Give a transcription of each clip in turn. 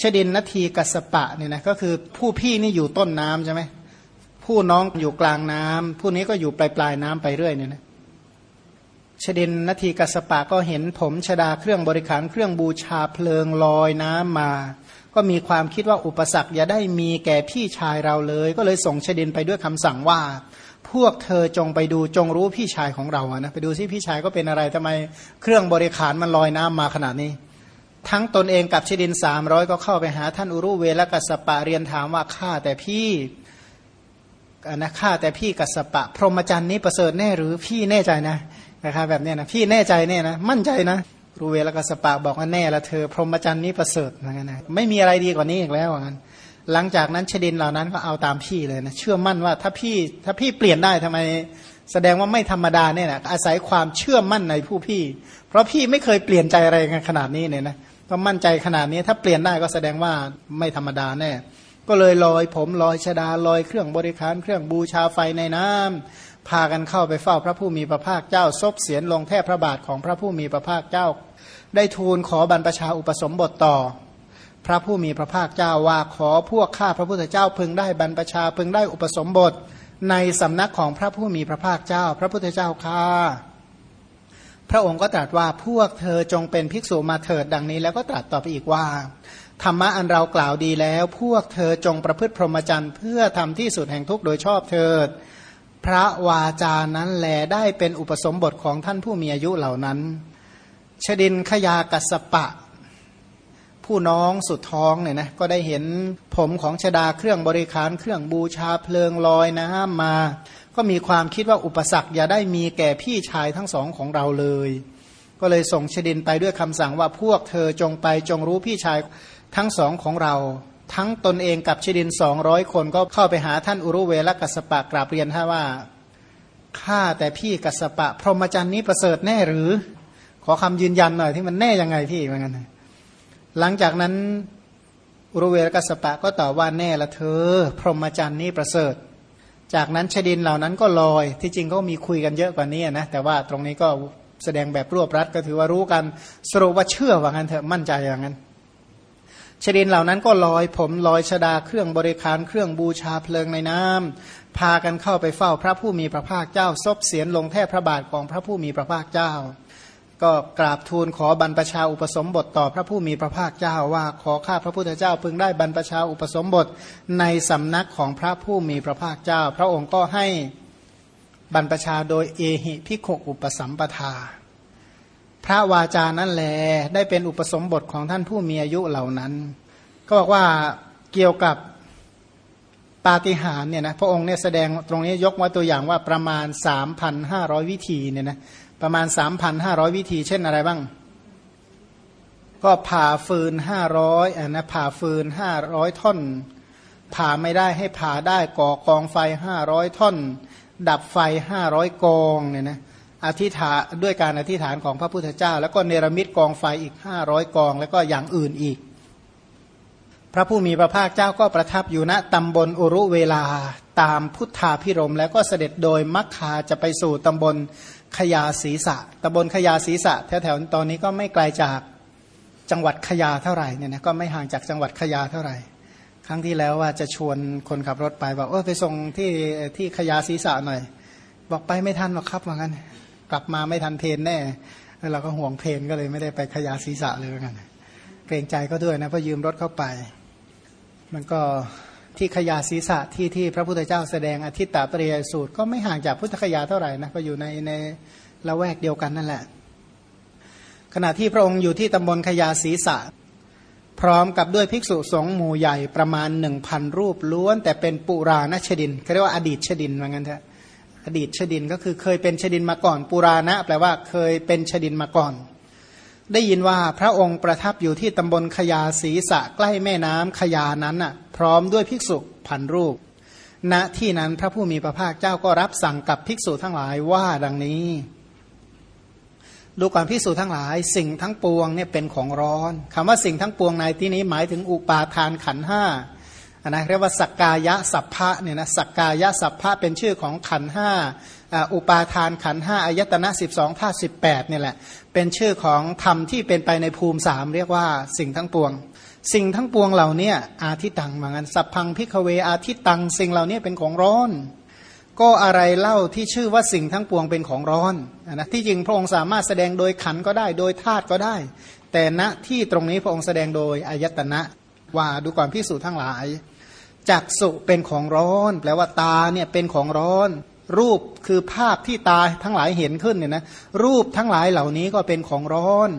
ชดินนาทีกัสปะเนี่ยนะก็คือผู้พี่นี่อยู่ต้นน้ำใช่ไหมผู้น้องอยู่กลางน้ำผู้นี้ก็อยู่ปลายปลายน้ำไปเรื่อยเนี่ยนะชดินนาทีกัสปะก็เห็นผมชดาเครื่องบริขารเครื่องบูชาเพลิงลอยน้ำมา ก็มีความคิดว่าอุปสรรคอย่าได้มีแก่พี่ชายเราเลย ก็เลยส่งชดินไปด้วยคำสั่งว่า พวกเธอจงไปดูจงรู้พี่ชายของเราอะนะไปดูซิพี่ชายก็เป็นอะไรทำไม เครื่องบริขารมันลอยน้ำมาขนาดนี้ ทั้งตนเองกับชิดินสามร้อยก็เข้าไปหาท่านอุรุเวลกัสปะเรียนถามว่าข้าแต่พี่นะข้าแต่พี่กัสปะ พรหมจรรย์นี้ประเสริฐแน่หรือพี่แน่ใจนะนะครับแบบนี้นะพี่แน่ใจเนี่ยนะมั่นใจนะรูเวลกัสปะบอกว่าแน่ละเธอ พรหมจรรย์นี้ประเสริฐนกันะไม่มีอะไรดีกว่านี้อีกแล้วเหมือนหลังจากนั้นชดินเหล่านั้นก็เอาตามพี่เลยนะเชื่อมั่นว่าถ้าพี่ถ้าพี่เปลี่ยนได้ทำไม แสดงว่าไม่ธรรมดาเนี่ยนะอาศัยความเชื่อมั่นในผู้พี่ เพราะพี่ไม่เคยเปลี่ยนใจอะไรกันขนาดนี้เนี่ยนะ ก็มั่นใจขนาดนี้ถ้าเปลี่ยนได้ก็แสดงว่าไม่ธรรมดาแน่ ก็เลยลอยผมลอยชดาลอยเครื่องบริการเครื่องบูชาไฟในน้ำพากันเข้าไปเฝ้าพระผู้มีพระภาคเจ้าซบเสียนลงแทบพระบาทของพระผู้มีพระภาคเจ้า ได้ทูลขอบรรพชาอุปสมบทต่อ พระผู้มีพระภาคเจ้าว่าขอพวกข้าพระพุทธเจ้าพึงได้บรรพชาพึงได้อุปสมบท ในสำนักของพระผู้มีพระภาคเจ้า พระพุทธเจ้าข้า พระองค์ก็ตรัสว่าพวกเธอจงเป็นภิกษุมาเถิดดังนี้ แล้วก็ตรัสต่อไปอีกว่า ธรรมะอันเรากล่าวดีแล้ว พวกเธอจงประพฤติพรหมจรรย์ เพื่อทำที่สุดแห่งทุกข์โดยชอบเถิด พระวาจานั้นแลได้เป็นอุปสมบทของท่านผู้มีอายุเหล่านั้น ชดินขยากัสปะ ผู้น้องสุดท้องเนี่ยนะก็ได้เห็นผมของชดาเครื่องบริขารเครื่องบูชาเพลิงลอยนะมา ก็มีความคิดว่าอุปสรรคอย่าได้มีแก่พี่ชายทั้งสองของเราเลย ก็เลยส่งชดินไปด้วยคำสั่งว่าพวกเธอจงไปจงรู้พี่ชายทั้งสองของเรา ทั้งตนเองกับชดินสองร้อยคนก็เข้าไปหาท่านอุรุเวลกัสปะกราบเรียนท่าว่าข้าแต่พี่กัสปะ พรหมจรรย์นี้ประเสริฐแน่หรือ ขอคำยืนยันหน่อยที่มันแน่ยังไงพี่เหมือนกันหลังจากนั้นอุรุเวลกัสปะก็ตอบว่าแน่ละเธอ พรหมจรรย์นี้ประเสริฐ จากนั้นชดินเหล่านั้นก็ลอย ที่จริงก็มีคุยกันเยอะกว่านี้นะ แต่ว่าตรงนี้ก็แสดงแบบรวบรัดก็ถือว่ารู้กันสรุปว่าเชื่อว่างั้นเถอะมั่นใจอย่างนั้นชดินเหล่านั้นก็ลอยผมลอยชดาเครื่องบริการเครื่องบูชาเพลิงในน้ำพากันเข้าไปเฝ้าพระผู้มีพระภาคเจ้าซบเสียนลงแทบพระบาทของพระผู้มีพระภาคเจ้า ก็กราบทูลขอบรรพชาอุปสมบทต่อพระผู้มีพระภาคเจ้าว่าขอข้าพระพุทธเจ้าพึงได้บรรพชาอุปสมบทในสำนักของพระผู้มีพระภาคเจ้า พระองค์ก็ให้บรรพชาโดยเอหิพิโคอุปสัมปทา พระวาจานั้นแลได้เป็นอุปสมบทของท่านผู้มีอายุเหล่านั้น ก็บอกว่าเกี่ยวกับปาฏิหาริย์เนี่ยนะพระองค์เนี่ยแสดงตรงนี้ยกมาตัวอย่างว่าประมาณ 3,500 วิธีเนี่ยนะ ประมาณ 3,500 วิธี เช่นอะไรบ้าง ก็ผ่าฟืนห้าร้อยอ่นะผ่าฟืนห้าร้อยท่อน ผ่าไม่ได้ให้ผ่าได้ก่อกองไฟห้าร้อยท่อน ดับไฟห้าร้อยกองเนี่ยนะอธิษฐานด้วยการอธิษฐานของพระพุทธเจ้า แล้วก็เนรมิตกองไฟอีกห้าร้อยกอง แล้วก็อย่างอื่นอีก พระผู้มีพระภาคเจ้าก็ประทับอยู่ณตำบลอุรุเวลาตามพุทธาพิรมแล้วก็เสด็จโดยมัคคาจะไปสู่ตำบล ขยาศีสะตำบลขยาศีสะแถวๆตอนนี้ก็ไม่ไกลาจากจังหวัดขยาเท่าไหร่เนี่ยนะก็ไม่ห่างจากจังหวัดขยาเท่าไหร่ ครั้งที่แล้วว่าจะชวนคนขับรถไปบอกเออไปส่งที่ที่ขยาศีสะหน่อย บอกไปไม่ทันหรอกครับว่างั้น กลับมาไม่ทันเพนแน่เราก็ห่วงเพนก็เลยไม่ได้ไปขยาศีสะเลยว่างั้นเกรงใจก็ด้วยนะเพราะยืมรถเข้าไป มันก็ ที่ขยาศีรษะที่ที่พระพุทธเจ้าแสดงอธิตตปริยสูตร ก็ไม่ห่างจากพุทธคยาเท่าไหร่นะก็อยู่ในในละแวกเดียวกันนั่นแหละ ขณะที่พระองค์อยู่ที่ตำบลขยาศีรษะ พร้อมกับด้วยภิกษุสงฆ์หมู่ใหญ่ประมาณหนึ่งพันรูปล้วน แต่เป็นปุราณชดินเขาเรียกว่าอดีตชดินว่างั้นเถอะอดีตชดินก็คือเคยเป็นชดินมาก่อน ปุราณะแปลว่าเคยเป็นชดินมาก่อน ได้ยินว่าพระองค์ประทับอยู่ที่ตำบลขยาศีสะใกล้แม่น้ำขยานั้นน่ะ พร้อมด้วยภิกษุพันรูป ณที่นั้นพระผู้มีพระภาคเจ้าก็รับสั่งกับภิกษุทั้งหลายว่าดังนี้ ดูก่อนภิกษุทั้งหลายสิ่งทั้งปวงเนี่ยเป็นของร้อนคำว่าสิ่งทั้งปวงในที่นี้หมายถึงอุปาทานขันห้านะเรียกว่าสักกายะสัพพะเนี่ยนะสักกายะสัพพะเป็นชื่อของขันห้า อุปาทานขันห้าอายตนะสิบสองธาตุสิบแปดนี่แหละ เป็นชื่อของธรรมที่เป็นไปในภูมิสามเรียกว่าสิ่งทั้งปวง สิ่งทั้งปวงเหล่านี้อาทิตังเหมือนกันสัพพังพิกเวอาทิตัง สิ่งเหล่านี้เป็นของร้อน ก็อะไรเล่าที่ชื่อว่าสิ่งทั้งปวงเป็นของร้อนนะที่จริงพระองค์สามารถแสดงโดยขันก็ได้ โดยธาตุก็ได้ แต่ณที่ตรงนี้พระองค์แสดงโดยอายตนะว่าดูก่อนพิสูจน์ทั้งหลายจักสุเป็นของร้อน แปลว่าตาเนี่ยเป็นของร้อน รูปคือภาพที่ตาทั้งหลายเห็นขึ้นเนี่ยนะรูปทั้งหลายเหล่านี้ก็เป็นของร้อน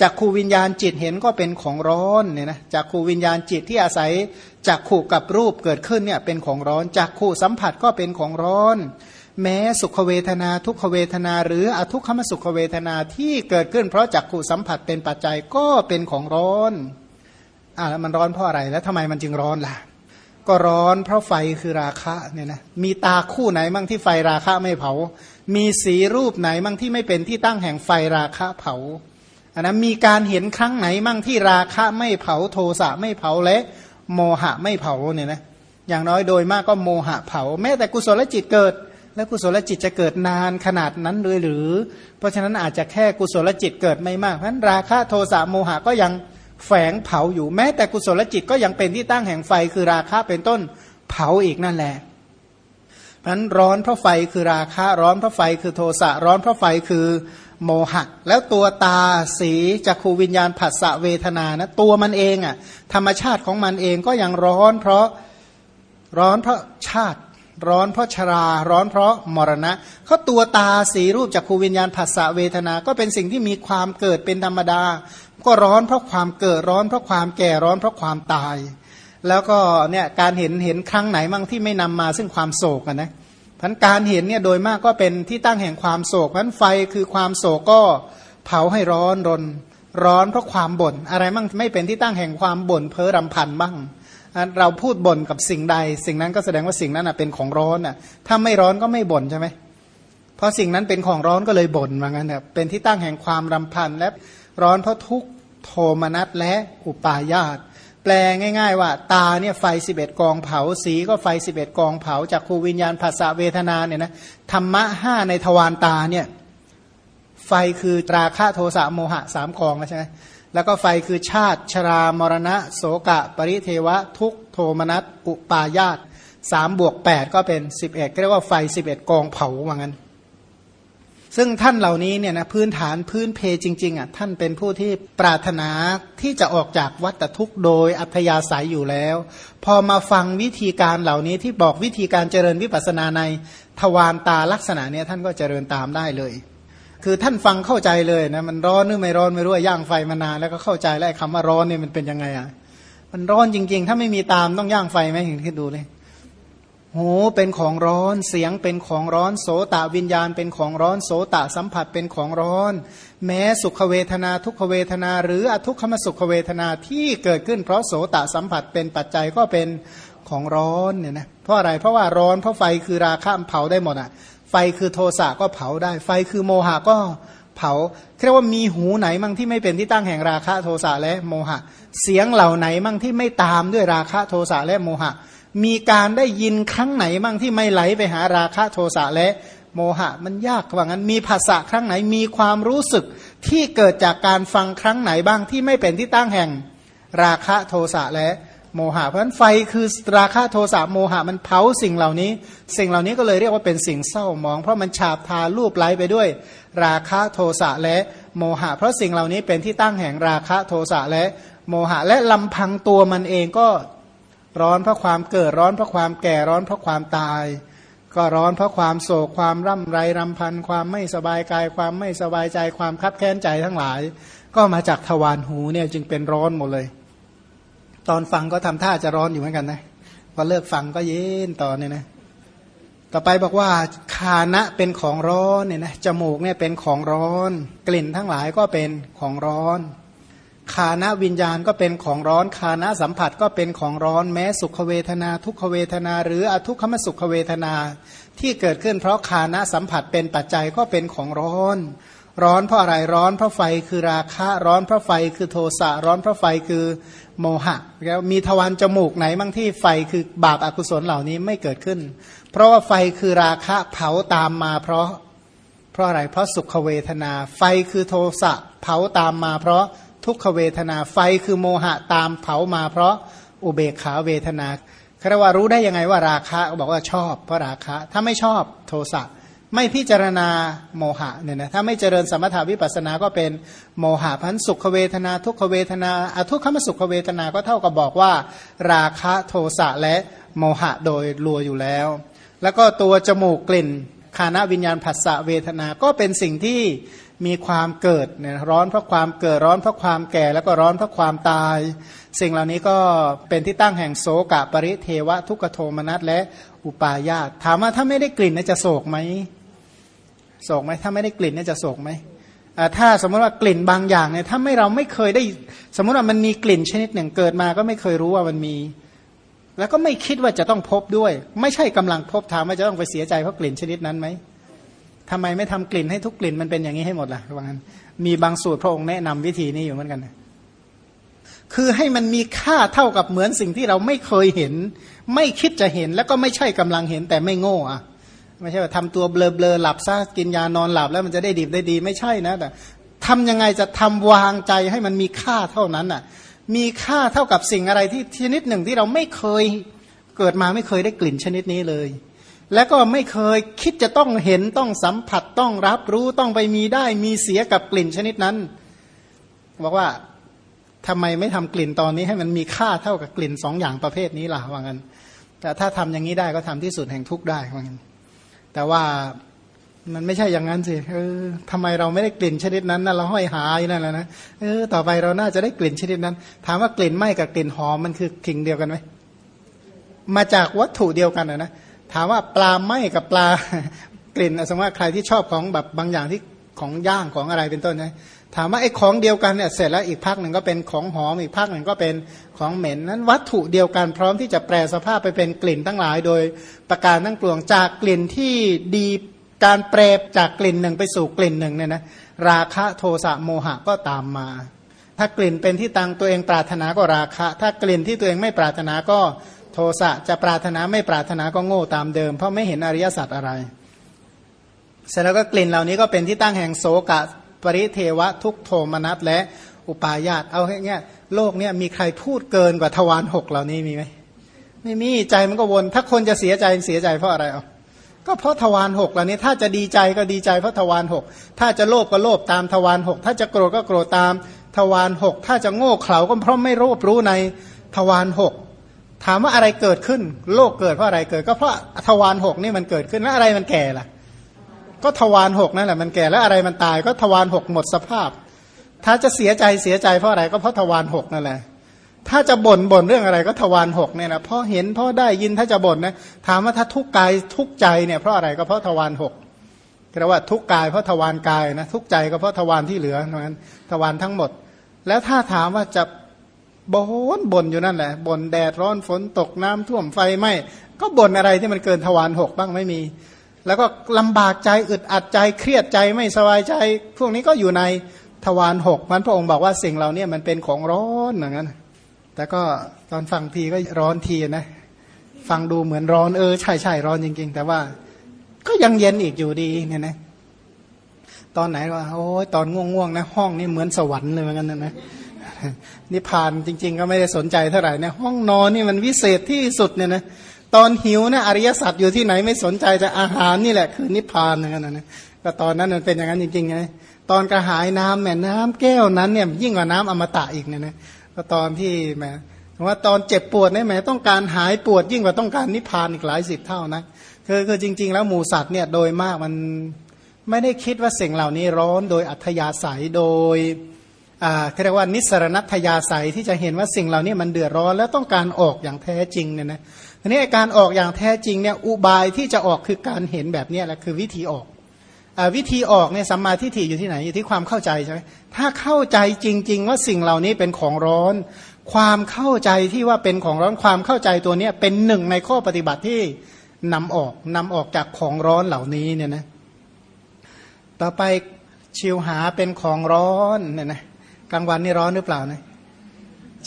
จากขูวิญญาณจิตเห็นก็เป็นของร้อนเนี่ยนะจากขูวิญญาณจิตที่อาศัยจากขู่กับรูปเกิดขึ้นเนี่ยเป็นของร้อนจากขู่สัมผัสก็เป็นของร้อน แม้สุขเวทนาทุกขเวทนาหรืออทุกขมสุขเวทนาที่เกิดขึ้น เพราะจากขู่สัมผัสเป็นปัจจัยก็เป็นของร้อนอ่าแล้วมันร้อนเพราะอะไรแล้วทำไมมันจึงร้อนล่ะ ก็ร้อนเพราะไฟคือราคะเนี่ยนะมีตาคู่ไหนมั่งที่ไฟราคะไม่เผา มีสีรูปไหนมั่งที่ไม่เป็นที่ตั้งแห่งไฟราคะเผาอันนะมีการเห็นครั้งไหนมั่งที่ราคะไม่เผาโทสะไม่เผาและโมหะไม่เผาเนี่ยนะอย่างน้อยโดยมากก็โมหะเผา แม้แต่กุศลจิตเกิด และกุศลจิตจะเกิดนานขนาดนั้นเลยหรือ เพราะฉะนั้นอาจจะแค่กุศลจิตเกิดไม่มากเพราะนั้นราคะโทสะโมหะก็ยัง แฝงเผาอยู่แม้แต่กุศลจิตก็ยังเป็นที่ตั้งแห่งไฟคือราคะเป็นต้นเผาอีกนั่นแหละเพราะนั้นร้อนเพราะไฟคือราคะร้อนเพราะไฟคือโทสะร้อนเพราะไฟคือโมหะ แล้วตัวตาสีจักขูวิญญาณผัสสะเวทนานะตัวมันเองอะ่ะธรรมชาติของมันเองก็ยังร้อนเพราะร้อนเพราะชาติ ร้อนเพราะชรา ร้อนเพราะมรณะเขาตัวตาสีรูปจักขูวิญญาณผัสสะเวทนา ก็เป็นสิ่งที่มีความเกิดเป็นธรรมดา ก็ร้อนเพราะความเกิดร้อนเพราะความแก่ร้อนเพราะความตาย แล้วก็เนี่ยการเห็นเห็นครั้งไหนมั่งที่ไม่นำมาซึ่งความโศกนะพันการเห็นเนี่ยโดยมากก็เป็นที่ตั้งแห่งความโศกพันไฟคือความโศกก็เผาให้ร้อนรน ร้อนเพราะความบ่นอะไรมั่งไม่เป็นที่ตั้งแห่งความบ่นเพ้อรำพันบ้าง เราพูดบ่นกับสิ่งใด สิ่งนั้นก็แสดงว่าสิ่งนั้นเป็นของร้อนอะถ้าไม่ร้อนก็ไม่บ่นใช่ไหมเพราะสิ่งนั้นเป็นของร้อนก็เลยบ่นว่างั้นเนี่ยเป็นที่ตั้งแห่งความรำพันและร้อนเพราะทุกโทมนัสและอุปาญาตแปลง่าย ๆ ว่า ตาเนี่ยไฟสิบเอ็ดกองเผาสีก็ไฟสิบเอ็ดกองเผาจากครูวิญญาณภาษาเวทนาเนี่ยนะธรรมะห้าในทวารตาเนี่ยไฟคือตราคะโทสะโมหะสามกองใช่ไหม แล้วก็ไฟคือชาติ ชรามรณะ โสกะ ปริเทวะ ทุกโทมนัสอุปาญาตสามบวกแปดก็เป็นสิบเอ็ดเรียกว่าไฟสิบเอ็ดกองเผาว่างั้น ซึ่งท่านเหล่านี้เนี่ยนะพื้นฐานพื้นเพจริงๆอะท่านเป็นผู้ที่ปรารถนาที่จะออกจากวัฏทุกข์โดยอัธยาศัยอยู่แล้ว พอมาฟังวิธีการเหล่านี้ที่บอกวิธีการเจริญวิปัสสนาในทวารตาลักษณะเนี้ยท่านก็เจริญตามได้เลย คือท่านฟังเข้าใจเลยนะมันร้อนหรือไม่ร้อนไม่รู้ย่างไฟมานานแล้วก็เข้าใจแล้วคำว่าร้อนเนี่ยมันเป็นยังไงอะมันร้อนจริง ๆ ถ้าไม่มีตามต้องย่างไฟไหมเห็นคิดดูเลยหูเป็นของร้อนเสียงเป็นของร้อนโสตวิญญาณเป็นของร้อนโสตสัมผัสเป็นของร้อน แม้สุขเวทนาทุกขเวทนา หรืออทุกขมสุขเวทนาที่เกิดขึ้น เพราะโสตสัมผัสเป็นปัจจัยก็เป็นของร้อนเนี่ยนะเพราะอะไรเพราะว่าร้อนเพราะไฟคือราคะเผาได้หมดอะ ไฟคือโทสะก็เผาได้ ไฟคือโมหะก็เผาเรียกว่ามีหูไหนมั่งที่ไม่เป็นที่ตั้งแห่งราคะโทสะและโมหะ เสียงเหล่าไหนมั่งที่ไม่ตามด้วยราคะโทสะและโมหะ มีการได้ยินครั้งไหนบ้างที่ไม่ไหลไปหาราคะโทสะและโมหะ มันยากว่างั้นมีภาษาครั้งไหนมีความรู้สึกที่เกิดจากการฟังครั้งไหนบ้างที่ไม่เป็นที่ตั้งแห่งราคะโทสะและโโมหะเพราะฉะนั้นไฟคือราคะโทสะโมหะมันเผาสิ่งเหล่านี้ สิ่งเหล่านี้ก็เลยเรียกว่าเป็นสิ่งเศร้ามอง เพราะมันฉาบทารูปไล้ไปด้วย ราคะโทสะและโมหะ เพราะสิ่งเหล่านี้เป็นที่ตั้งแห่งราคะโทสะและโมหะ และลำพังตัวมันเองก็ร้อนเพราะความเกิดร้อนเพราะความแก่ร้อนเพราะความตาย ก็ร้อนเพราะความโศกความร่ำไรรำพันความไม่สบายกาย ความไม่สบายใจความคับแค้นใจทั้งหลาย ก็มาจากทวารหูเนี่ยจึงเป็นร้อนหมดเลย ตอนฟังก็ทำท่าจะร้อนอยู่เหมือนกันนะพอเลิกฟังก็เย็นต่อเนี่ยนะต่อไปบอกว่าคานะเป็นของร้อนเนี่ยนะจมูกเนี่ยเป็นของร้อน กลิ่นทั้งหลายก็เป็นของร้อนคานะวิญญาณก็เป็นของร้อนคานะสัมผัสก็เป็นของร้อนแม้สุขเวทนา ทุกขเวทนา หรืออทุกขมสุขเวทนา ที่เกิดขึ้นเพราะคานะสัมผัสเป็นปัจจัยก็เป็นของร้อน ร้อนเพราะอะไรร้อนเพราะไฟคือราคะร้อนเพราะไฟคือโทสะร้อนเพราะไฟคือโมหะแล้วมีทวารจมูกไหนบ้างที่ไฟคือบาปอากุศลเหล่านี้ไม่เกิดขึ้น เพราะว่าไฟคือราคะเผาตามมาเพราะ เพราะอะไรเพราะสุขเวทนา ไฟคือโทสะเผาตามมาเพราะทุกขเวทนาไฟคือโมหะตามเผามาเพราะอุเบกขาเวทนาคารว่ารู้ได้ยังไงว่าราคะบอกว่าชอบเพราะราคะ ถ้าไม่ชอบโทสะ ไม่พิจารณาโมหะเนี่ยนะถ้าไม่เจริญสมถาวิปัสสนาก็เป็นโมหะพันสุขเวทนา ทุกขเวทนาอทุกขมสุขเวทนาก็เท่ากับบอกว่า ราคะโทสะและโมหะโดยรัวอยู่แล้ว แล้วก็ตัวจมูกกลิ่นคานาวิญญาณผัสสะเวทนาก็เป็นสิ่งที่มีความเกิดเนี่ยร้อนเพราะความเกิดร้อนเพราะความแก่แล้วก็ร้อนเพราะความตาย สิ่งเหล่านี้ก็เป็นที่ตั้งแห่งโสกะปริเทวะทุกโทมนัสและอุปาญาตถามว่าถ้าไม่ได้กลิ่นจะโศกไหม โศกไหมถ้าไม่ได้กลิ่นเนี่ยจะโศกไหมถ้าสมมติว่ากลิ่นบางอย่างเนี่ยถ้าไม่เราไม่เคยได้ สมมติว่ามันมีกลิ่นชนิดหนึ่งเกิดมาก็ไม่เคยรู้ว่ามันมี แล้วก็ไม่คิดว่าจะต้องพบด้วย ไม่ใช่กำลังพบถามว่าจะต้องไปเสียใจเพราะกลิ่นชนิดนั้นไหมทำไมไม่ทำกลิ่นให้ทุกกลิ่นมันเป็นอย่างนี้ให้หมดล่ะว่างั้นมีบางสูตรพระองค์แนะนำวิธีนี้อยู่เหมือนกันคือให้มันมีค่าเท่ากับเหมือนสิ่งที่เราไม่เคยเห็น ไม่คิดจะเห็นแล้วก็ไม่ใช่กำลังเห็นแต่ไม่โง่อะ ไม่ใช่ว่าทำตัวเบลอเบลอหลับซะกินยานอนหลับแล้วมันจะได้ดีได้ดีไม่ใช่นะแต่ทำยังไงจะทำวางใจให้มันมีค่าเท่านั้นอะ มีค่าเท่ากับสิ่งอะไรที่ชนิดหนึ่งที่เราไม่เคยเกิดมาไม่เคยได้กลิ่นชนิดนี้เลย และก็ไม่เคยคิดจะต้องเห็นต้องสัมผัสต้องรับรู้ต้องไปมีได้มีเสียกับกลิ่นชนิดนั้นบอกว่าทำไมไม่ทำกลิ่นตอนนี้ให้มันมีค่าเท่ากับกลิ่นสองอย่างประเภทนี้ล่ะว่างั้นแต่ถ้าทำอย่างนี้ได้ก็ทำที่สุดแห่งทุกได้ว่างั้น แต่ว่ามันไม่ใช่อย่างนั้นสิเออทำไมเราไม่ได้กลิ่นชนิดนั้นนะเราห้อยหายนั่นแหละนะเออต่อไปเราน่าจะได้กลิ่นชนิดนั้น ถามว่ากลิ่นไหม้กับกลิ่นหอมมันคือกิ่งเดียวกันไหมมาจากวัตถุเดียวกันนะ ถามว่าปลาไหมกับปลากลิ่นสมมติว่าใครที่ชอบของแบบบางอย่างที่ของย่างของอะไรเป็นต้นนะถามว่าไอ้ของเดียวกันเนี่ยเสร็จแล้วอีกพักหนึ่งก็เป็นของหอมอีกพักหนึ่งก็เป็น ของเหม็นนั้นวัตถุเดียวกันพร้อมที่จะแปลสภาพไปเป็นกลิ่นทั้งหลาย โดยประการทั้งปวงจากกลิ่นที่ดีการแปรจากกลิ่นหนึ่งไปสู่กลิ่นหนึ่งเนี่ยนะราคะโทสะโมหะก็ตามมา ถ้ากลิ่นเป็นที่ตังตัวเองปรารถนาก็ราคะ ถ้ากลิ่นที่ตัวเองไม่ปรารถนาก็โทสะจะปรารถนาไม่ปรารถนาก็โง่ตามเดิม เพราะไม่เห็นอริยสัจอะไร เสร็จแล้วก็กลิ่นเหล่านี้ก็เป็นที่ตั้งแห่งโสกะปริเทวะทุกโทมนัสและ อุปาญาตเอาแค่เงี้ยโลกเนี้ยมีใครพูดเกินกว่าทวารหกเหล่านี้มีไหมไม่มีใจมันก็วน ถ้าคนจะเสียใจเสียใจเพราะอะไรอะก็เพราะทวารหกเหล่านี้ ถ้าจะดีใจก็ดีใจเพราะทวารหกถ้าจะโลภก็โลภตามทวารหกถ้าจะโกรธก็โกรธตามทวารหกถ้าจะโง่เขลาก็เพราะไม่รู้รู้ในทวารหกถามว่าอะไรเกิดขึ้น โลกเกิดเพราะอะไรเกิด ก็เพราะทวารหกนี่มันเกิดขึ้นแล้วอะไรมันแก่ล่ะ ก็ทวารหกนั่นแหละมันแก่แล้วอะไรมันตาย ก็ทวารหกหมดสภาพ ถ้าจะเสียใจเสียใจเพราะอะไรก็เพราะทวารหกนั่นแหละ ถ้าจะบ่นบ่นเรื่องอะไรก็ทวารหกเนี่ยนะเพราะเห็นเพราะได้ยินถ้าจะบ่นนะถามว่าถ้าทุกกายทุกใจเนี่ยเพราะอะไรก็เพราะทวารหกเรียกว่าทุกกายเพราะทวารกายนะทุกใจก็เพราะทวารที่เหลือนั้นทวารทั้งหมด แล้วถ้าถามว่าจะบ่นบ่นอยู่นั่นแหละบ่นแดดร้อนฝนตกน้ำท่วมไฟไหมก็บ่นอะไรที่มันเกินทวารหกบ้างไม่มี แล้วก็ลำบากใจอึดอัดใจเครียดใจไม่สบายใจ พวกนี้ก็อยู่ใน ทวารหกมันพระองค์บอกว่าสิ่งเราเนี่ยมันเป็นของร้อนอย่างนั้นแต่ก็ตอนฟังทีก็ร้อนทีนะ ฟังดูเหมือนร้อนเออใช่ใช่ร้อนจริง ๆ แต่ว่าก็ยังเย็นอีกอยู่ดีเนี่ยนะตอนไหนว่าโอ้ยตอนง่วงๆนะ ห้องนี่เหมือนสวรรค์เลยเหมือนกันนะนิพพานจริง ๆ ก็ไม่ได้สนใจเท่าไหร่นะห้องนอนนี่มันวิเศษที่สุดเนี่ยนะตอนหิวนะอริยสัจอยู่ที่ไหนไม่สนใจแต่อาหารนี่แหละคือนิพพานอย่างนั้นนะก็ตอนนั้นมันเป็นอย่างนั้นจริงๆไง ตอนกระหายน้ำแม่น้ำแก้วนั้นเนี่ยยิ่งกว่าน้ำอมตะอีกเนี่ยนะก็ตอนที่แหมว่าตอนเจ็บปวดเนี่ยแม่ต้องการหายปวดยิ่งกว่าต้องการนิพพานอีกหลายสิบเท่านะคือคือจริง ๆ แล้วหมูสัตว์เนี่ยโดยมากมันไม่ได้คิดว่าสิ่งเหล่านี้ร้อนโดยอัธยาศัยโดยอ่าเรียกว่านิสรณัตยาศัยที่จะเห็นว่าสิ่งเหล่านี้มันเดือดร้อนแล้วต้องการออกอย่างแท้จริงเนี่ยนะทีนี้การออกอย่างแท้จริงเนี่ยอุบายที่จะออกคือการเห็นแบบนี้แหละคือวิธีออก วิธีออกเนี่ยสัมมาทิฏฐิอยู่ที่ไหนอยู่ที่ความเข้าใจใช่ไหมถ้าเข้าใจจริง ๆ ว่าสิ่งเหล่านี้เป็นของร้อน ความเข้าใจที่ว่าเป็นของร้อนความเข้าใจตัวนี้เป็นหนึ่งในข้อปฏิบัติที่นำออกนำออกจากของร้อนเหล่านี้เนี่ยนะต่อไปชิวหาเป็นของร้อนเนี่ยนะกลางวันนี่ร้อนหรือเปล่านะ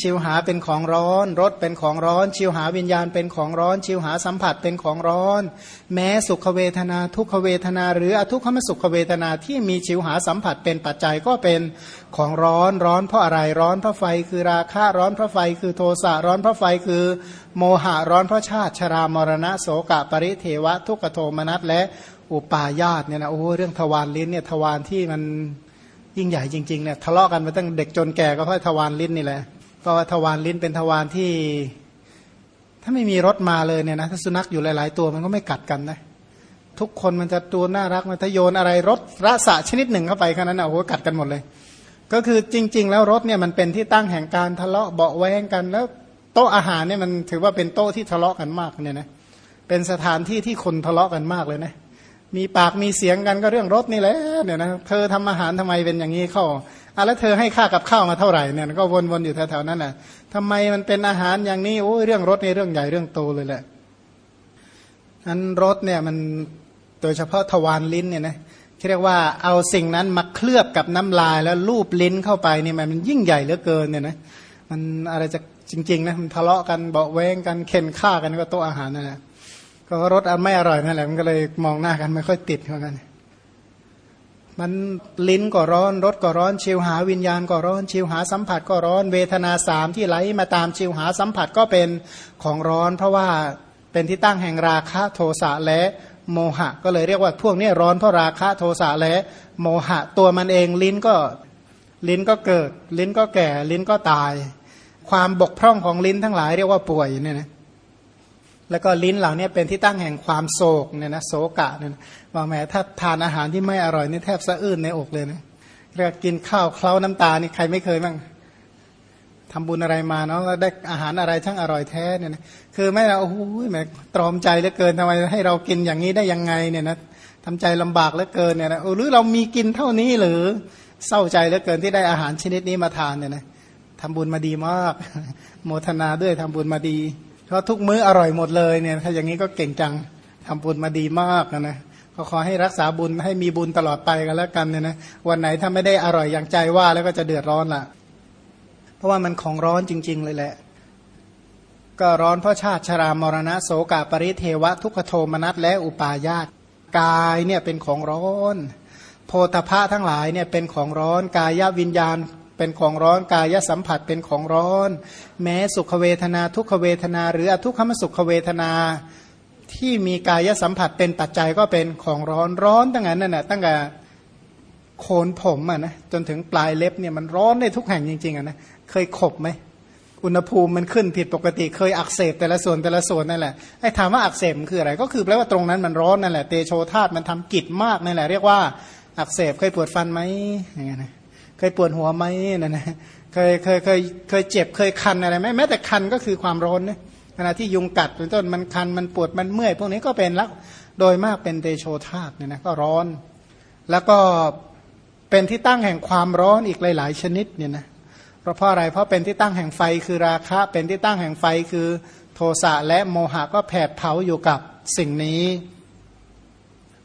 ชิวหาเป็นของร้อนรสเป็นของร้อน ชิวหาวิญญาณเป็นของร้อน ชิวหาสัมผัสเป็นของร้อน แม้สุขเวทนา ทุกขเวทนา หรืออทุกขมสุขเวทนาที่มีชิวหาสัมผัสเป็นปัจจัยก็เป็นของร้อนร้อนเพราะอะไรร้อนเพราะไฟคือราคะร้อนเพราะไฟคือโทสะร้อนเพราะไฟคือ โมหะร้อนเพราะชาติชรามรณะโสกะปริเทวะ ทุกขโทมนัสและอุปาญาตเนี่ยนะโอ้เรื่องทวารลิ้นเนี่ยทวารที่มันยิ่งใหญ่จริงๆเนี่ยทะเลาะกันมาตั้งเด็กจนแก่ก็เพราะทวารลิ้นนี่แหละ เพราะว่าทวารลิ้นเป็นทวารที่ ถ้าไม่มีรถมาเลยเนี่ยนะถ้าสุนัขอยู่หลาย ๆ ตัวมันก็ไม่กัดกันนะทุกคนมันจะตัวน่ารักมันถ้าโยนอะไรรถรสะชนิดหนึ่งเข้าไปแค่นั้นโอ้โหกัดกันหมดเลย ก็คือจริง ๆ แล้วรถเนี่ยมันเป็นที่ตั้งแห่งการทะเลาะเบาแวงกันแล้วโต๊ะอาหารเนี่ยมันถือว่าเป็นโต๊ะที่ทะเลาะกันมากเนี่ยนะเป็นสถานที่ที่คนทะเลาะกันมากเลยนะมีปากมีเสียงกันก็เรื่องรถนี่แหละเนี่ยนะเธอทำอาหารทำไมเป็นอย่างนี้เข้า อะแล้วเธอให้ค่ากับข้าวมาเท่าไหร่เนี่ยก็วนๆอยู่แถวๆนั้นน่ะทำไมมันเป็นอาหารอย่างนี้โอ้ยเรื่องรถนี่เรื่องใหญ่เรื่องโตเลยแหละนั้นรถเนี่ยมันโดยเฉพาะทวารลิ้นเนี่ยนะเรียกว่าเอาสิ่งนั้นมาเคลือบกับน้ำลายแล้วลูบลิ้นเข้าไปเนี่ยมันยิ่งใหญ่เหลือเกินเนี่ยนะมันอะไรจะจริงๆนะมันทะเลาะกันเบาแวงกันเข็นฆ่ากันก็โต๊ะอาหารนั่นแหละก็รสอันไม่อร่อยนั่นแหละมันก็เลยมองหน้ากันไม่ค่อยติดเหมือนกัน มันลิ้นก็ร้อนรสก็ร้อนชิวหาวิญญาณก็ร้อน ชิวหาสัมผัสก็ร้อน เวทนาสามที่ไหลมาตามชิวหาสัมผัสก็เป็นของร้อน เพราะว่าเป็นที่ตั้งแห่งราคะโทสะและโมหะ ก็เลยเรียกว่าพวกนี้ร้อนเพราะราคะโทสะและโมหะ ตัวมันเองลิ้นก็ลิ้นก็เกิด ลิ้นก็แก่ลิ้นก็ตาย ความบกพร่องของลิ้นทั้งหลายเรียกว่าป่วยเนี่ยนะ แล้วก็ลิ้นเหล่านี้เป็นที่ตั้งแห่งความโศกเนี่ยนะโศกะเนี่ยว่าแม้ถ้าทานอาหารที่ไม่อร่อยนี่แทบสะอื้นในอกเลยนะเรียกกินข้าวเคล้าน้ำตานี่ใครไม่เคยบ้างทำบุญอะไรมาเนาะแล้วได้อาหารอะไรทั้งอร่อยแท้เนี่ยนะคือไม่เราโอ้โหแม่ตรอมใจเหลือเกินทำไมให้เรากินอย่างนี้ได้ยังไงเนี่ยนะทำใจลำบากเหลือเกินเนี่ยนะหรือเรามีกินเท่านี้หรือเศร้าใจเหลือเกินที่ได้อาหารชนิดนี้มาทานเนี่ยนะทำบุญมาดีมาก โมทนาด้วยทำบุญมาดี เพราะทุกมื้ออร่อยหมดเลยเนี่ยถ้าอย่างนี้ก็เก่งจังทำบุญมาดีมากนะก็ขอให้รักษาบุญให้มีบุญตลอดไปกันแล้วกันเนี่ยนะวันไหนถ้าไม่ได้อร่อยอย่างใจว่าแล้วก็จะเดือดร้อนล่ะ เพราะว่ามันของร้อนจริง ๆ เลยแหละ ก็ร้อนเพราะชาติชรามรณะโสกาปริเทวะ ทุกขโทมนัสและอุปาญาตกายเนี่ยเป็นของร้อน โพธพะทั้งหลายเนี่ยเป็นของร้อนกายวิญญาณ เป็นของร้อนกายสัมผัสเป็นของร้อน แม้สุขเวทนาทุกขเวทนา หรืออทุกขมสุขเวทนาที่มีกายสัมผัสเป็นปัจจัยก็เป็นของร้อนร้อนตั้งแต่นั่นแหะตั้งแต่โคนผมอะนะจนถึงปลายเล็บเนี่ยมันร้อนในทุกแห่งจริงๆอะนะเคยขบไหมอุณหภูมิมันขึ้นผิดปกติเคยอักเสบแต่ละส่วนแต่ละส่วนนั่นแหละไอ้ถามว่าอักเสบคืออะไร ก็คือแปลว่าตรงนั้นมันร้อนนั่นแหละเตโชธาตมันทำกิจมากนั่นแหละเรียกว่าอักเสบเคยปวดฟันไหมอย่างเงี้ยนะ ยปวดหัวไหมนั่นะเคยเคยเคยเคยเจ็บเคยคันอะไรไหมแม้แต่คันก็คือความร้อนนะขณะที่ยุงกัดเป็นต้นมันคันมันปวดมันเมื่อย พวกนี้ก็เป็นแล้วโดยมากเป็นเตโชธาตเนี่ยนะก็ร้อน แล้วก็เป็นที่ตั้งแห่งความร้อนอีกหลาย ๆ ชนิดเนี่ยนะเพราะเพราะอะไรเพราะเป็นที่ตั้งแห่งไฟคือราคะ เป็นที่ตั้งแห่งไฟคือโทสะและโมหะก็แผดเผาอยู่กับสิ่งนี้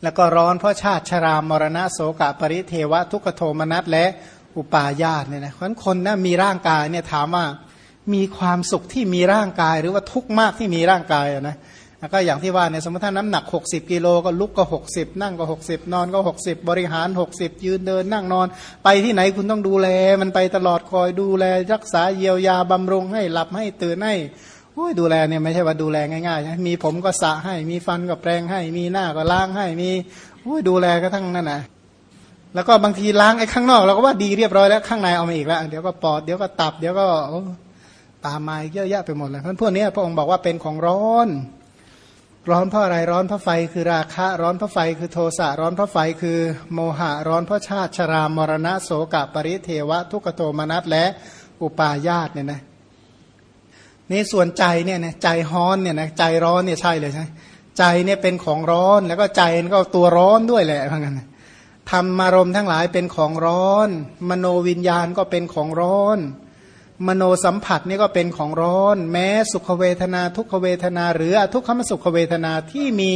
แล้วก็ร้อนเพราะชาติชรามรณะโสกะปริเทวะทุกขโทมนัสและ อุปาญาตเนี่ยนะเพราะคนนะมีร่างกายเนี่ยถามว่ามีความสุขที่มีร่างกายหรือว่าทุกข์มากที่มีร่างกายนะก็อย่างที่ว่าเนี่ยสมมติถ้าน้ำหนัก 60 กิโลก็ลุกก็ 60 นั่งก็ 60 นอนก็ 60 บริหาร 60 ยืนเดินนั่งนอน ไปที่ไหนคุณต้องดูแล มันไปตลอดคอยดูแล รักษาเยียวยาบำรุงให้หลับให้ตื่นให้โอ้ยดูแลเนี่ยไม่ใช่ว่าดูแลง่ายๆนะมีผมก็สระให้ มีฟันก็แปรงให้ มีหน้าก็ล้างให้มีโอ้ยดูแลก็ทั้งนั้นนะ แล้วก็บางทีล้างไอ้ข้างนอกเราก็ว่าดีเรียบร้อยแล้วข้างในเอามาอีกแล้ว เดี๋ยวก็ปอดเดี๋ยวก็ตับ เดี๋ยวก็ตามมาเยอะแยะไปหมดเลยเพราะพวกนี้พระองค์บอกว่าเป็นของร้อน ร้อนเพราะอะไรร้อนเพราะไฟคือราคะร้อนเพราะไฟคือโทสะร้อนเพราะไฟคือโมหะร้อนเพราะชาติชรามรณะโสกปริเทวะ ทุกโทมนัสและอุปาญาตเนี่ยนะนี่ส่วนใจเนี่ยนะใจฮ้อนเนี่ยนะใจร้อนเนี่ยใช่เลยใช่ใจเนี่ยเป็นของร้อนแล้วก็ใจก็ตัวร้อนด้วยแหละเพราะงั้น ธรรมารมทั้งหลายเป็นของร้อน มโนวิญญาณก็เป็นของร้อน มโนสัมผัสนี่ก็เป็นของร้อน แม้สุขเวทนาทุกขเวทนา หรือทุกขมสุขเวทนาที่มี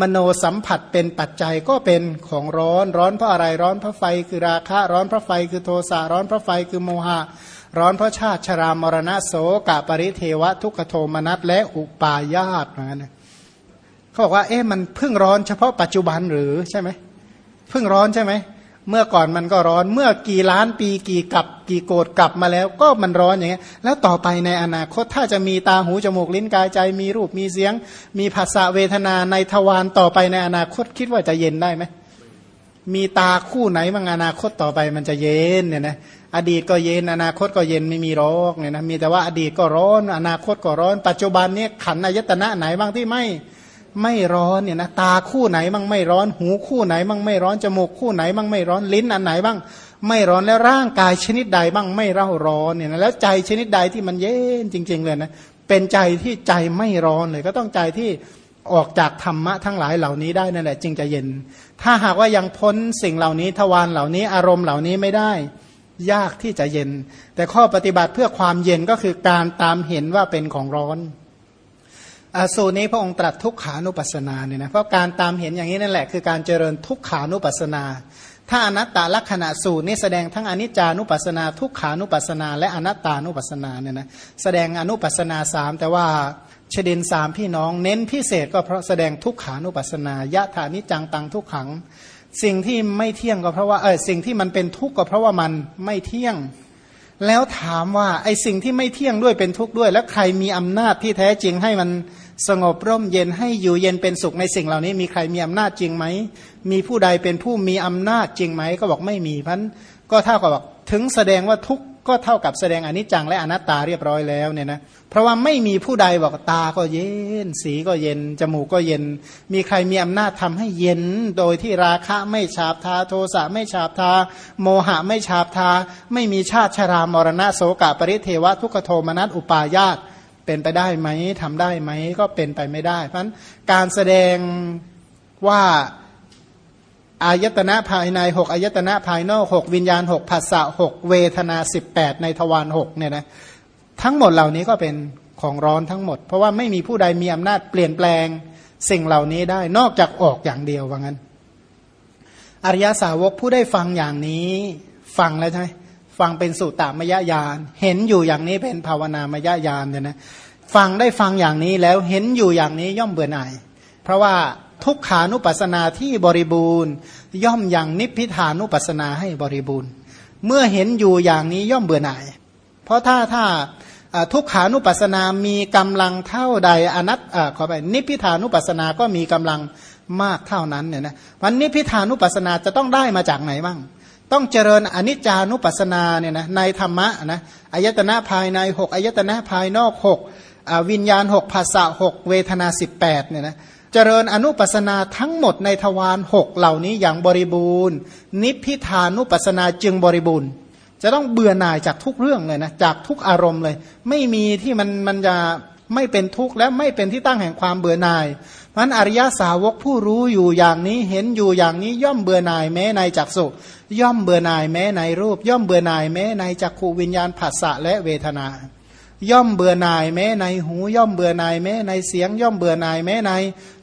มโนสัมผัสเป็นปัจจัยก็เป็นของร้อน ร้อนเพราะอะไรร้อนเพราะไฟคือราคะร้อนเพราะไฟคือโทสะร้อนเพราะไฟคือโมหะ ร้อนเพราะชาติชรามรณะโสกะปริเทวะ ทุกขโทมนัสและอุปาญาตเหมือนกันเขาบอกว่าเอ๊ะมันเพิ่งร้อนเฉพาะปัจจุบันหรือใช่ไหม เพิ่งร้อนใช่ไหม เมื่อก่อนมันก็ร้อน เมื่อกี่ล้านปีกี่กับกี่โกดกลับมาแล้ว ก็มันร้อนอย่างเงี้ย แล้วต่อไปในอนาคตถ้าจะมีตาหูจมูกลิ้นกายใจ มีรูปมีเสียง มีภาษาเวทนาในทวารต่อไปในอนาคตคิดว่าจะเย็นได้ไหมมีตาคู่ไหนบางอนาคตต่อไปมันจะเย็นเนี่ยนะอดีตก็เย็นอนาคตก็เย็นไม่มีโรคเนี่ยนะมีแต่ว่าอดีตก็ร้อน อนาคตก็ร้อน ปัจจุบันนี้ขันอายตนะไหนบ้างที่ไม่ ไม่ร้อนเนี่ยนะตาคู่ไหนบ้างไม่ร้อน หูคู่ไหนบ้างไม่ร้อนจมูกคู่ไหนบ้างไม่ร้อนลิ้นอันไหนบ้าง ไม่ร้อนแล้วร่างกายชนิดใดบ้างไม่เร่าร้อนเนี่ยนะแล้วใจชนิดใดที่มันเย็นจริง ๆ เลยนะเป็นใจที่ใจไม่ร้อนเลย ก็ต้องใจที่ออกจากธรรมะทั้งหลายเหล่านี้ได้นั่นแหละ จึงจะเย็น ถ้าหากว่ายังพ้นสิ่งเหล่านี้ทวารเหล่านี้อารมณ์เหล่านี้ไม่ได้ ยากที่จะเย็น แต่ข้อปฏิบัติเพื่อความเย็นก็คือการตามเห็นว่าเป็นของร้อน สูตรนี้พระองค์ตรัสทุกขานุปัสสนาเนี่ยนะเพราะการตามเห็นอย่างนี้นั่นแหละคือการเจริญทุกขานุปัสสนา ถ้าอนัตตลักษณะสูตรนี้แสดงทั้งอนิจจานุปัสสนา ทุกขานุปัสสนา และอนัตตานุปัสสนาเนี่ยนะแสดงอนุปัสสนาสามแต่ว่าชดินสามพี่น้องเน้นพิเศษก็เพราะแสดงทุกขานุปัสสนายะฐานิจังตังทุกขัง สิ่งที่ไม่เที่ยงก็เพราะว่าเออสิ่งที่มันเป็นทุกข์ก็เพราะว่ามันไม่เที่ยง แล้วถามว่าไอสิ่งที่ไม่เที่ยงด้วยเป็นทุกข์ด้วย แล้วใครมีอำนาจที่แท้จริงให้มันสงบร่มเย็นให้อยู่เย็นเป็นสุขในสิ่งเหล่านี้ มีใครมีอำนาจจริงไหม มีผู้ใดเป็นผู้มีอำนาจจริงไหม ก็บอกไม่มีพันก็เท่ากับบอกถึงแสดงว่าทุก ก็เท่ากับแสดงอนิจจังและอนัตตาเรียบร้อยแล้วเนี่ยนะเพราะว่าไม่มีผู้ใดบอกตาก็เย็น สีก็เย็น จมูกก็เย็น มีใครมีอำนาจทำให้เย็น โดยที่ราคะไม่ฉาบทาโทสะไม่ฉาบทา โมหะไม่ฉาบทา ไม่มีชาติชรามรณะโสกะปริเทวะทุกขโทมนัสอุปาญาตเป็นไปได้ไหมทำได้ไหมก็เป็นไปไม่ได้ เพราะนั้นการแสดงว่า อายตนะภายในหกอายตนะภายนอกหกวิญญาณหกภาษาหกเวทนาสิบแปดในทวารหกเนี่ยนะทั้งหมดเหล่านี้ก็เป็นของร้อนทั้งหมด เพราะว่าไม่มีผู้ใดมีอำนาจเปลี่ยนแปลงสิ่งเหล่านี้ได้นอกจากออกอย่างเดียวว่างั้น อริยสาวกผู้ได้ฟังอย่างนี้ ฟังแล้วใช่ไหมฟังเป็นสุตตามยญาณเห็นอยู่อย่างนี้เป็นภาวนามยญาณเนี่ยนะฟังได้ฟังอย่างนี้แล้วเห็นอยู่อย่างนี้ย่อมเบื่อหน่าย เพราะว่า ทุกขานุปัสนาที่บริบูรณ์ ย่อมอย่างนิพพิทานุปัสนาให้บริบูรณ์ เมื่อเห็นอยู่อย่างนี้ย่อมเบื่อหน่าย เพราะถ้าถ้าทุกขานุปัสนามีกำลังเท่าใดอนัตอขอไปนิพพิทานุปัสนาก็มีกำลังมากเท่านั้นเนี่ยนะวันนิพพิทานุปัสนาจะต้องได้มาจากไหนบ้างต้องเจริญอนิจจานุปัสนาเนี่ยนะในธรรมะนะอายตนะภายในหกอายตนะภายนอกหกวิญญาณหกภาษาหกเวทนาสิบแปดเนี่ยนะ เจริญอนุปัสนาทั้งหมดในทวารหกเหล่านี้อย่างบริบูรณ์ นิพพิทานุปัสนาจึงบริบูรณ์ จะต้องเบื่อหน่ายจากทุกเรื่องเลยนะจากทุกอารมณ์เลย ไม่มีที่มันมันจะไม่เป็นทุกข์และไม่เป็นที่ตั้งแห่งความเบื่อหน่ายเพราะอริยสาวกผู้รู้อยู่อย่างนี้เห็นอยู่อย่างนี้ย่อมเบื่อหน่ายแม้ในจักสุย่อมเบื่อหน่ายแม้ในรูป ย่อมเบื่อหน่ายแม้ในจักขูวิญญาณผัสสะและเวทนา ย่อมเบื่อหน่ายแม้ในหูย่อมเบื่อหน่ายแม้ในเสียงย่อมเบื่อหน่ายแม้ใน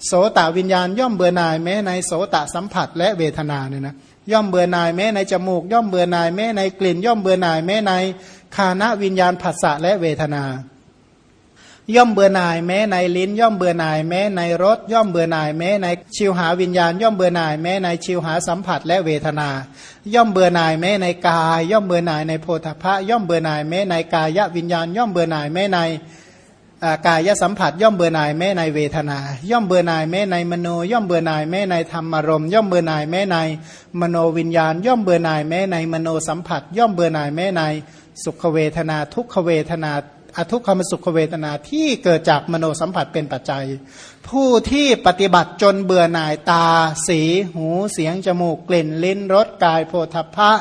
โสตวิญญาณ ย่อมเบื่อหน่ายแม้ในโสตสัมผัส และเวทนาเนี่ยนะย่อมเบื่อหน่ายแม้ในจมูก ย่อมเบื่อหน่ายแม้ในกลิ่น ย่อมเบื่อหน่ายแม้ในคานะวิญญาณผัสสะและเวทนา ย่อมเบื่อหน่ายแม้ในลิ้น ย่อมเบื่อหน่ายแม้ในรสย่อมเบื่อหน่ายแม้ในชิวหาวิญญาณ ย่อมเบื่อหน่ายแม้ในชิวหาสัมผัสและเวทนา ย่อมเบื่อหน่ายแม้ในกาย ย่อมเบื่อหน่ายในโพธพะย่อมเบื่อหน่ายแม้ในกายวิญญาณ ย่อมเบื่อหน่ายแม้ในกายสัมผัส ย่อมเบื่อหน่ายแม้ในเวทนา ย่อมเบื่อหน่ายแม้ในมโน ย่อมเบื่อหน่ายแม้ในธรรมารมย่อมเบื่อหน่ายแม้ในมโนวิญญาณ ย่อมเบื่อหน่ายแม้ในมโนสัมผัส ย่อมเบื่อหน่ายแม้ในสุขเวทนา ทุกขเวทนา อทุกขมสุขเวทนาที่เกิดจากมโนสัมผัสเป็นปัจจัย ผู้ที่ปฏิบัติจนเบื่อหน่ายตา สี หูเสียงจมูกกลิ่นลิ้นรสกายโพธพะ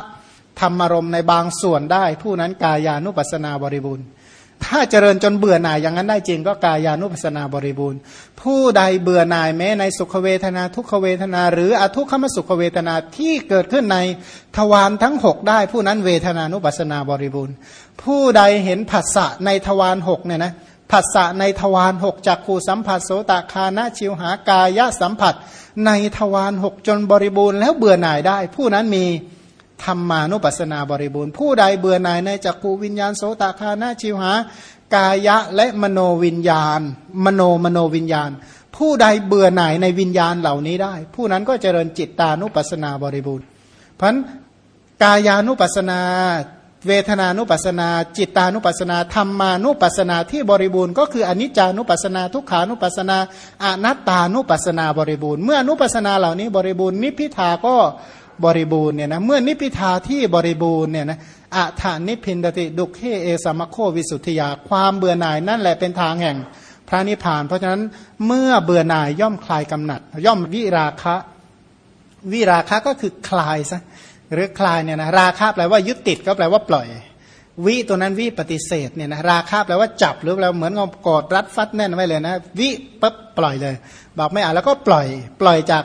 ธรรมรมในบางส่วนได้ ผู้นั้นกายานุปัสนาบริบูรณ์ ถ้าเจริญจนเบื่อหน่ายอย่างนั้นได้จริงก็กายานุปัสนาบริบูรณ์ ผู้ใดเบื่อหน่ายแม้ในสุขเวทนาทุกขเวทนา หรืออทุกขมสุขเวทนาที่เกิดขึ้นในทวารทั้งหกได้ผู้นั้นเวทนานุปัสนาบริบูรณ์ ผู้ใดเห็นผัสสะในทวารหกเนี่ยนะผัสสะในทวารหกจากขูสัมผัสโสตคานะชิวหากายะสัมผัส ในทวารหกจนบริบูรณ์แล้วเบื่อหน่ายได้ ผู้นั้นมี ธรรมานุปัสสนาบริบูรณ์ ผู้ใดเบื่อหน่ายในจักขูวิญญาณโสตคานาชิวหากายะและมโนวิญญาณ มโนมโนวิญญาณ ผู้ใดเบื่อหน่ายในวิญญาณเหล่านี้ได้ ผู้นั้นก็เจริญจิตตานุปัสสนาบริบูรณ์เพราะกายานุปัสสนา เวทนานุปัสสนา จิตตานุปัสสนาธรรมานุปัสสนาที่บริบูรณ์ก็คืออนิจจานุปัสสนาทุกขานุปัสสนาอนัตตานุปัสสนาบริบูรณ์ เมื่อนุปัสสนาเหล่านี้บริบูรณ์นิพพิทาก็ บริบูรณ์เนี่ยนะเมื่อนิพิทาที่บริบูรณ์เนี่ยนะอัฐานิพินติดุเขเอสมโควิสุทธิยาความเบื่อหน่ายนั่นแหละเป็นทางแห่งพระนิพพาน เพราะฉะนั้นเมื่อเบื่อหน่ายย่อมคลายกำหนัด ย่อมวิราคะ วิราคะก็คือคลายซะหรือคลายเนี่ยนะราคะแปลว่ายึดติดก็แปลว่าปล่อย วิตัวนั้นวิปฏิเสธเนี่ยนะราคะแปลว่าจับหรือแปลเหมือนกับกอดรัดฟัดแน่นไว้เลยนะ วิปั๊บปล่อยเลย บอกไม่อ่านแล้วก็ปล่อย ปล่อยจาก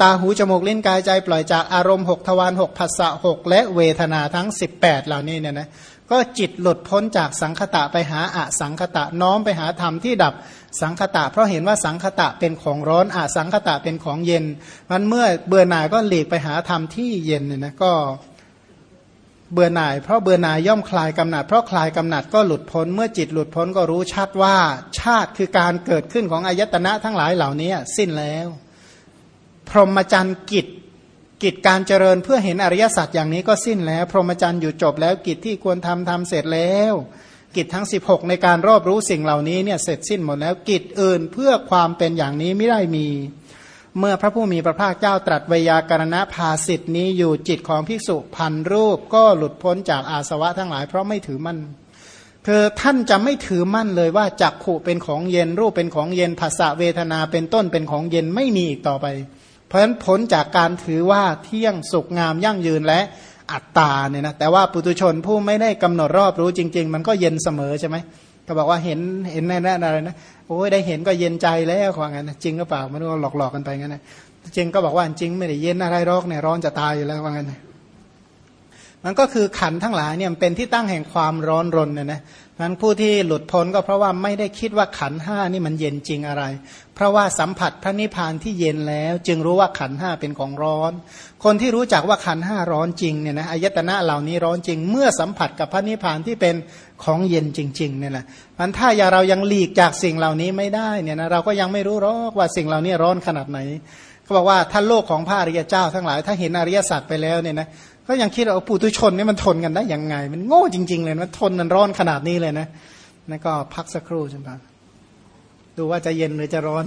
ตาหูจมูกลิ้นกายใจปล่อยจากอารมณ์หกทวารหกภาษะหกและเวทนาทั้ง 18 เหล่านี้เนี่ยนะก็จิตหลุดพ้นจากสังคตะไปหาอสังคตะน้อมไปหาธรรมที่ดับสังคตะ เพราะเห็นว่าสังคตะเป็นของร้อนอสังคตะเป็นของเย็น มันเมื่อเบื่อหน่ายก็หลีกไปหาธรรมที่เย็นเนี่ยนะก็เบื่อหน่าย เพราะเบื่อหน่ายย่อมคลายกำหนัด เพราะคลายกำหนัดก็หลุดพ้น เมื่อจิตหลุดพ้นก็รู้ชัดว่า ชาติคือการเกิดขึ้นของอายตนะทั้งหลายเหล่านี้สิ้นแล้ว พรหมจรรย์กิจกิจการเจริญเพื่อเห็นอริยสัจอย่างนี้ก็สิ้นแล้ว พรหมจรรย์อยู่จบแล้วกิจที่ควรทำทำเสร็จแล้ว กิจทั้ง 16 ในการรอบรู้สิ่งเหล่านี้เนี่ยเสร็จสิ้นหมดแล้วกิจอื่นเพื่อความเป็นอย่างนี้ไม่ได้มี เมื่อพระผู้มีพระภาคเจ้าตรัสวยากรณภาสิทธินี้อยู่จิตของภิกษุพันรูปก็หลุดพ้นจากอาสวะทั้งหลาย เพราะไม่ถือมั่นคือท่านจะไม่ถือมั่นเลยว่าจักขู่เป็นของเย็นรูปเป็นของเย็นภาษาเวทนาเป็นต้นเป็นของเย็นไม่มีอีกต่อไป ราะฉะนั้นผลจากการถือว่าเที่ยงสุกงามยั่งยืนและอัตตาเนี่ยนะแต่ว่าปุตุชนผู้ไม่ได้กำหนดรอบรู้จริง ๆ มันก็เย็นเสมอใช่ไหมก็บอกว่าเห็นเห็นแน่ๆอะไรนะโอ้ยได้เห็นก็เย็นใจแล้วว่างั้นจริงก็เปล่าไม่รู้หลอกๆกันไปงั้นนะจริงก็บอกว่าจริงไม่ได้เย็นอะไรรอกเนี่ยร้อนจะตายอยู่แล้วว่างั้นมันก็คือขันทั้งหลายเนี่ยเป็นที่ตั้งแห่งความร้อนรนเนี่ยนะ นั้นผู้ที่หลุดพ้นก็เพราะว่าไม่ได้คิดว่าขันห้านี่มันเย็นจริงอะไร เพราะว่าสัมผัสพระนิพพานที่เย็นแล้ว จึงรู้ว่าขันห้าเป็นของร้อน คนที่รู้จักว่าขันห้าร้อนจริงเนี่ยนะอายตนะเหล่านี้ร้อนจริง เมื่อสัมผัสกับพระนิพพานที่เป็นของเย็นจริงๆเนี่ยแหละมันถ้าอย่าเรายังหลีกจากสิ่งเหล่านี้ไม่ได้เนี่ยนะเราก็ยังไม่รู้หรอกว่าสิ่งเหล่านี้ร้อนขนาดไหนเขาบอกว่าถ้าโลกของพระอริยเจ้าทั้งหลาย ถ้าเห็นอริยสัจไปแล้วเนี่ยนะ ก็ยังคิดว่าปุตุชนนี่มันทนกันได้ยังไง มันโง่จริง ๆ เลยมันทนมันร้อนขนาดนี้เลยนะนั่นก็พักสักครู่ใช่ไหมดูว่าจะเย็นหรือจะร้อน